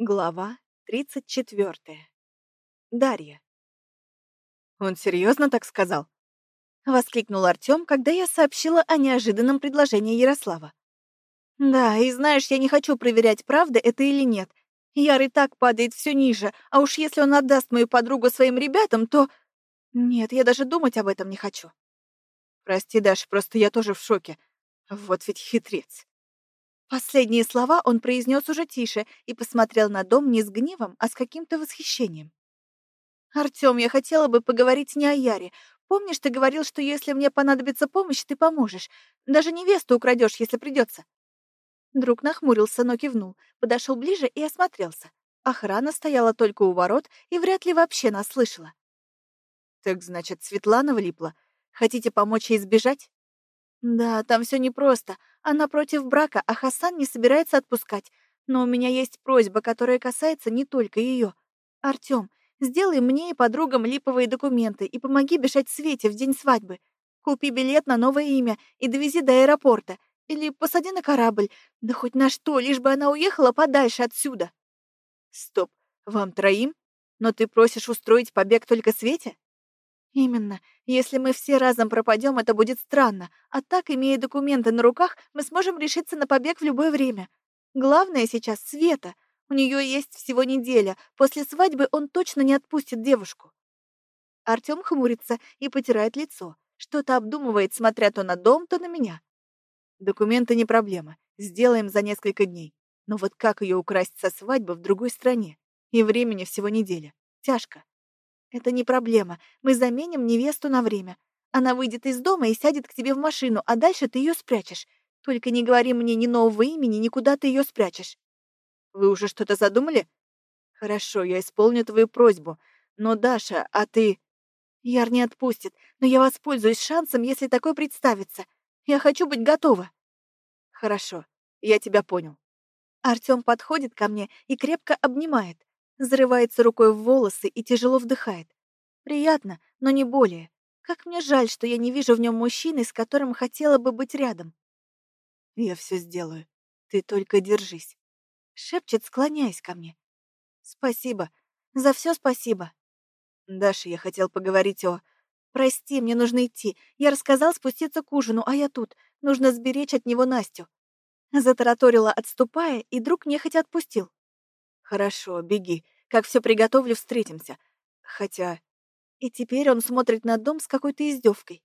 Глава 34. Дарья. «Он серьезно так сказал?» — воскликнул Артем, когда я сообщила о неожиданном предложении Ярослава. «Да, и знаешь, я не хочу проверять, правда это или нет. Яр и так падает все ниже, а уж если он отдаст мою подругу своим ребятам, то... Нет, я даже думать об этом не хочу». «Прости, Даш, просто я тоже в шоке. Вот ведь хитрец». Последние слова он произнес уже тише и посмотрел на дом не с гневом, а с каким-то восхищением. «Артём, я хотела бы поговорить не о Яре. Помнишь, ты говорил, что если мне понадобится помощь, ты поможешь. Даже невесту украдешь, если придется. Друг нахмурился, но кивнул, подошел ближе и осмотрелся. Охрана стояла только у ворот и вряд ли вообще нас слышала. «Так, значит, Светлана влипла. Хотите помочь ей сбежать?» «Да, там все непросто. Она против брака, а Хасан не собирается отпускать. Но у меня есть просьба, которая касается не только ее. Артём, сделай мне и подругам липовые документы и помоги бежать Свете в день свадьбы. Купи билет на новое имя и довези до аэропорта. Или посади на корабль. Да хоть на что, лишь бы она уехала подальше отсюда. Стоп, вам троим? Но ты просишь устроить побег только Свете? Именно. Если мы все разом пропадем, это будет странно. А так, имея документы на руках, мы сможем решиться на побег в любое время. Главное сейчас Света. У нее есть всего неделя. После свадьбы он точно не отпустит девушку. Артём хмурится и потирает лицо. Что-то обдумывает, смотря то на дом, то на меня. Документы не проблема. Сделаем за несколько дней. Но вот как ее украсть со свадьбы в другой стране? И времени всего неделя. Тяжко. Это не проблема. Мы заменим невесту на время. Она выйдет из дома и сядет к тебе в машину, а дальше ты ее спрячешь. Только не говори мне ни нового имени, ни куда ты ее спрячешь. Вы уже что-то задумали? Хорошо, я исполню твою просьбу. Но, Даша, а ты... Яр не отпустит, но я воспользуюсь шансом, если такой представится. Я хочу быть готова. Хорошо, я тебя понял. Артём подходит ко мне и крепко обнимает зарывается рукой в волосы и тяжело вдыхает. Приятно, но не более. Как мне жаль, что я не вижу в нем мужчины, с которым хотела бы быть рядом. Я все сделаю. Ты только держись. Шепчет, склоняясь ко мне. Спасибо. За все спасибо. Даша, я хотел поговорить о... Прости, мне нужно идти. Я рассказал спуститься к ужину, а я тут. Нужно сберечь от него Настю. Затараторила, отступая, и друг нехотя отпустил. Хорошо, беги. Как все приготовлю, встретимся. Хотя... И теперь он смотрит на дом с какой-то издевкой.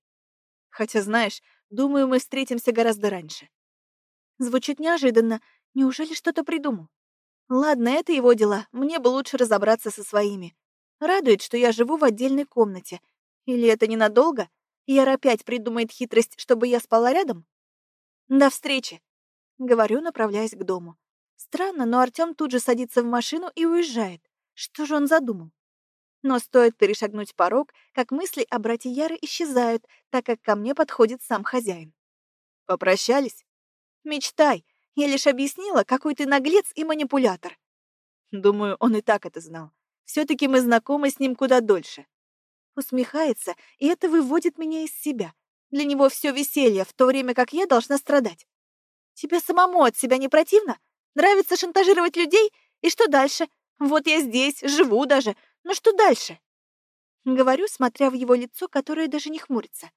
Хотя, знаешь, думаю, мы встретимся гораздо раньше. Звучит неожиданно. Неужели что-то придумал? Ладно, это его дела. Мне бы лучше разобраться со своими. Радует, что я живу в отдельной комнате. Или это ненадолго? Яр опять придумает хитрость, чтобы я спала рядом? До встречи, говорю, направляясь к дому. Странно, но Артём тут же садится в машину и уезжает. Что же он задумал? Но стоит перешагнуть порог, как мысли о брате Яры исчезают, так как ко мне подходит сам хозяин. Попрощались? Мечтай. Я лишь объяснила, какой ты наглец и манипулятор. Думаю, он и так это знал. все таки мы знакомы с ним куда дольше. Усмехается, и это выводит меня из себя. Для него все веселье, в то время как я должна страдать. Тебе самому от себя не противно? Нравится шантажировать людей? И что дальше? Вот я здесь, живу даже. Но что дальше? Говорю, смотря в его лицо, которое даже не хмурится.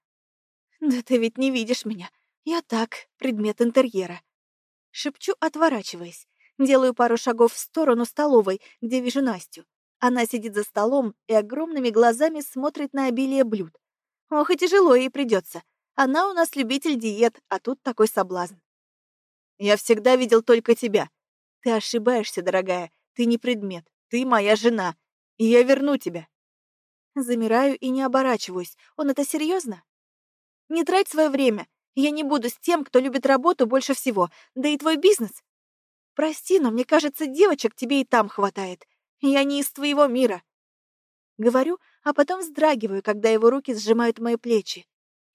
Да ты ведь не видишь меня. Я так, предмет интерьера. Шепчу, отворачиваясь. Делаю пару шагов в сторону столовой, где вижу Настю. Она сидит за столом и огромными глазами смотрит на обилие блюд. Ох, и тяжело ей придется. Она у нас любитель диет, а тут такой соблазн. Я всегда видел только тебя. Ты ошибаешься, дорогая. Ты не предмет. Ты моя жена. И я верну тебя. Замираю и не оборачиваюсь. Он это серьезно? Не трать свое время. Я не буду с тем, кто любит работу больше всего. Да и твой бизнес. Прости, но мне кажется, девочек тебе и там хватает. Я не из твоего мира. Говорю, а потом вздрагиваю, когда его руки сжимают мои плечи.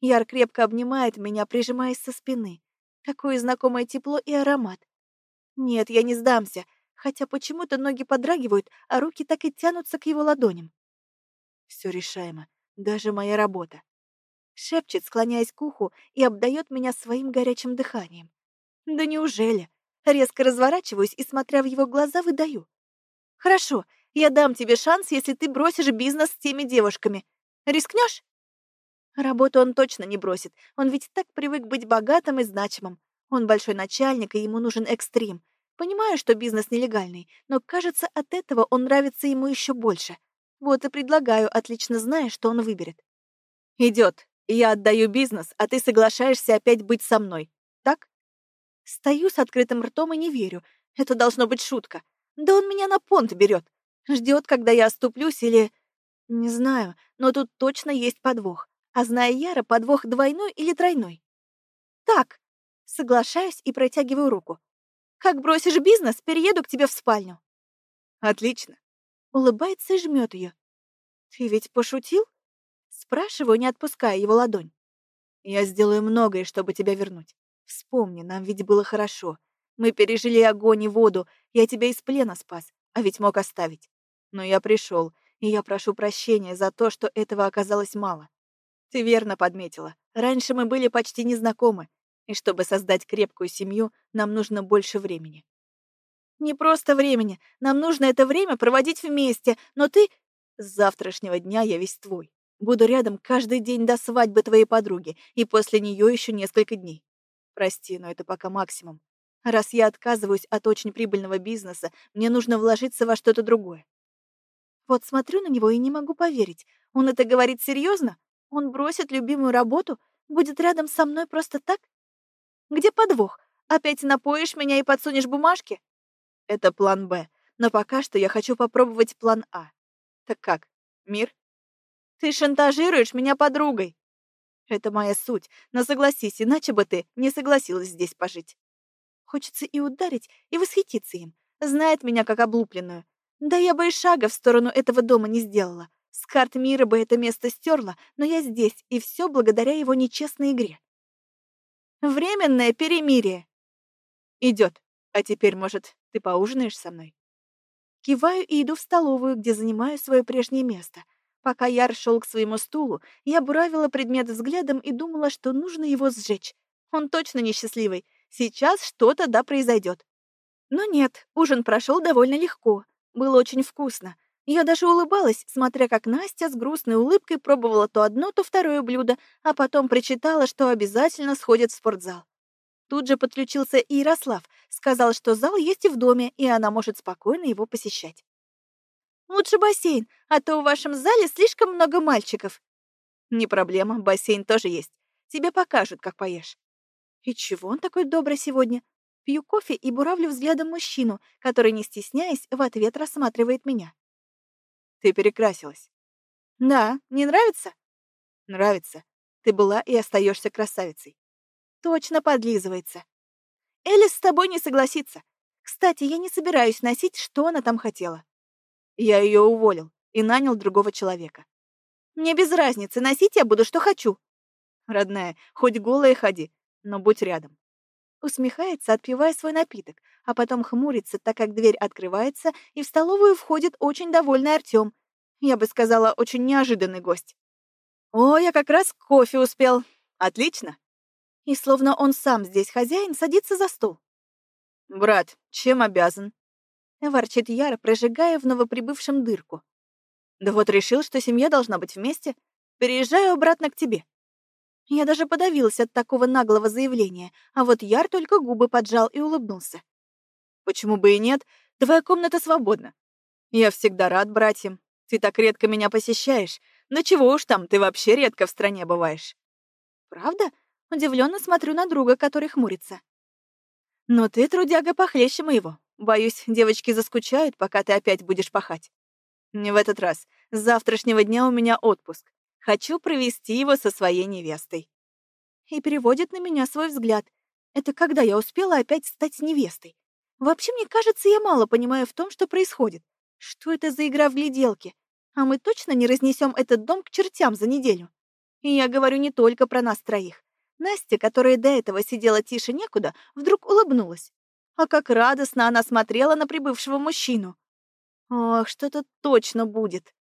Яр крепко обнимает меня, прижимаясь со спины. Какое знакомое тепло и аромат. Нет, я не сдамся, хотя почему-то ноги подрагивают, а руки так и тянутся к его ладоням. Все решаемо, даже моя работа. Шепчет, склоняясь к уху, и обдает меня своим горячим дыханием. Да неужели? Резко разворачиваюсь и, смотря в его глаза, выдаю. Хорошо, я дам тебе шанс, если ты бросишь бизнес с теми девушками. Рискнешь? Работу он точно не бросит. Он ведь так привык быть богатым и значимым. Он большой начальник, и ему нужен экстрим. Понимаю, что бизнес нелегальный, но, кажется, от этого он нравится ему еще больше. Вот и предлагаю, отлично зная, что он выберет. Идет. Я отдаю бизнес, а ты соглашаешься опять быть со мной. Так? Стою с открытым ртом и не верю. Это должно быть шутка. Да он меня на понт берет. Ждет, когда я оступлюсь или... Не знаю, но тут точно есть подвох. А зная Яра, подвох двойной или тройной. Так, соглашаюсь и протягиваю руку. Как бросишь бизнес, перееду к тебе в спальню. Отлично. Улыбается и жмет ее. Ты ведь пошутил? Спрашиваю, не отпуская его ладонь. Я сделаю многое, чтобы тебя вернуть. Вспомни, нам ведь было хорошо. Мы пережили огонь и воду. Я тебя из плена спас, а ведь мог оставить. Но я пришел, и я прошу прощения за то, что этого оказалось мало. Ты верно подметила. Раньше мы были почти незнакомы, и чтобы создать крепкую семью, нам нужно больше времени. Не просто времени. Нам нужно это время проводить вместе, но ты... С завтрашнего дня я весь твой. Буду рядом каждый день до свадьбы твоей подруги, и после нее еще несколько дней. Прости, но это пока максимум. Раз я отказываюсь от очень прибыльного бизнеса, мне нужно вложиться во что-то другое. Вот смотрю на него и не могу поверить. Он это говорит серьезно? Он бросит любимую работу? Будет рядом со мной просто так? Где подвох? Опять напоишь меня и подсунешь бумажки? Это план «Б», но пока что я хочу попробовать план «А». Так как, мир? Ты шантажируешь меня подругой. Это моя суть, но согласись, иначе бы ты не согласилась здесь пожить. Хочется и ударить, и восхититься им. Знает меня как облупленную. Да я бы и шага в сторону этого дома не сделала. С карт мира бы это место стерла, но я здесь, и все благодаря его нечестной игре. Временное перемирие. Идет. А теперь, может, ты поужинаешь со мной? Киваю и иду в столовую, где занимаю свое прежнее место — Пока Яр шел к своему стулу, я буравила предмет взглядом и думала, что нужно его сжечь. Он точно несчастливый. Сейчас что-то да произойдет. Но нет, ужин прошел довольно легко. Было очень вкусно. Я даже улыбалась, смотря как Настя с грустной улыбкой пробовала то одно, то второе блюдо, а потом причитала, что обязательно сходит в спортзал. Тут же подключился и Ярослав, сказал, что зал есть и в доме, и она может спокойно его посещать. Лучше бассейн, а то в вашем зале слишком много мальчиков. Не проблема, бассейн тоже есть. Тебе покажут, как поешь. И чего он такой добрый сегодня? Пью кофе и буравлю взглядом мужчину, который, не стесняясь, в ответ рассматривает меня. Ты перекрасилась. Да, не нравится? Нравится. Ты была и остаешься красавицей. Точно подлизывается. Элис с тобой не согласится. Кстати, я не собираюсь носить, что она там хотела. Я ее уволил и нанял другого человека. Мне без разницы, носить я буду, что хочу. Родная, хоть голая ходи, но будь рядом. Усмехается, отпивая свой напиток, а потом хмурится, так как дверь открывается, и в столовую входит очень довольный Артем. Я бы сказала, очень неожиданный гость. О, я как раз кофе успел. Отлично. И словно он сам здесь хозяин, садится за стол. Брат, чем обязан? — ворчит Яра, прожигая в новоприбывшем дырку. «Да вот решил, что семья должна быть вместе. Переезжаю обратно к тебе». Я даже подавилась от такого наглого заявления, а вот Яр только губы поджал и улыбнулся. «Почему бы и нет? Твоя комната свободна. Я всегда рад братьям. Ты так редко меня посещаешь. Да чего уж там, ты вообще редко в стране бываешь». «Правда?» Удивленно смотрю на друга, который хмурится. «Но ты, трудяга, похлеще моего. Боюсь, девочки заскучают, пока ты опять будешь пахать. Не в этот раз. С завтрашнего дня у меня отпуск. Хочу провести его со своей невестой. И переводит на меня свой взгляд. Это когда я успела опять стать невестой? Вообще, мне кажется, я мало понимаю в том, что происходит. Что это за игра в гляделки? А мы точно не разнесем этот дом к чертям за неделю? И я говорю не только про нас троих. Настя, которая до этого сидела тише некуда, вдруг улыбнулась. А как радостно она смотрела на прибывшего мужчину. Ох, что-то точно будет.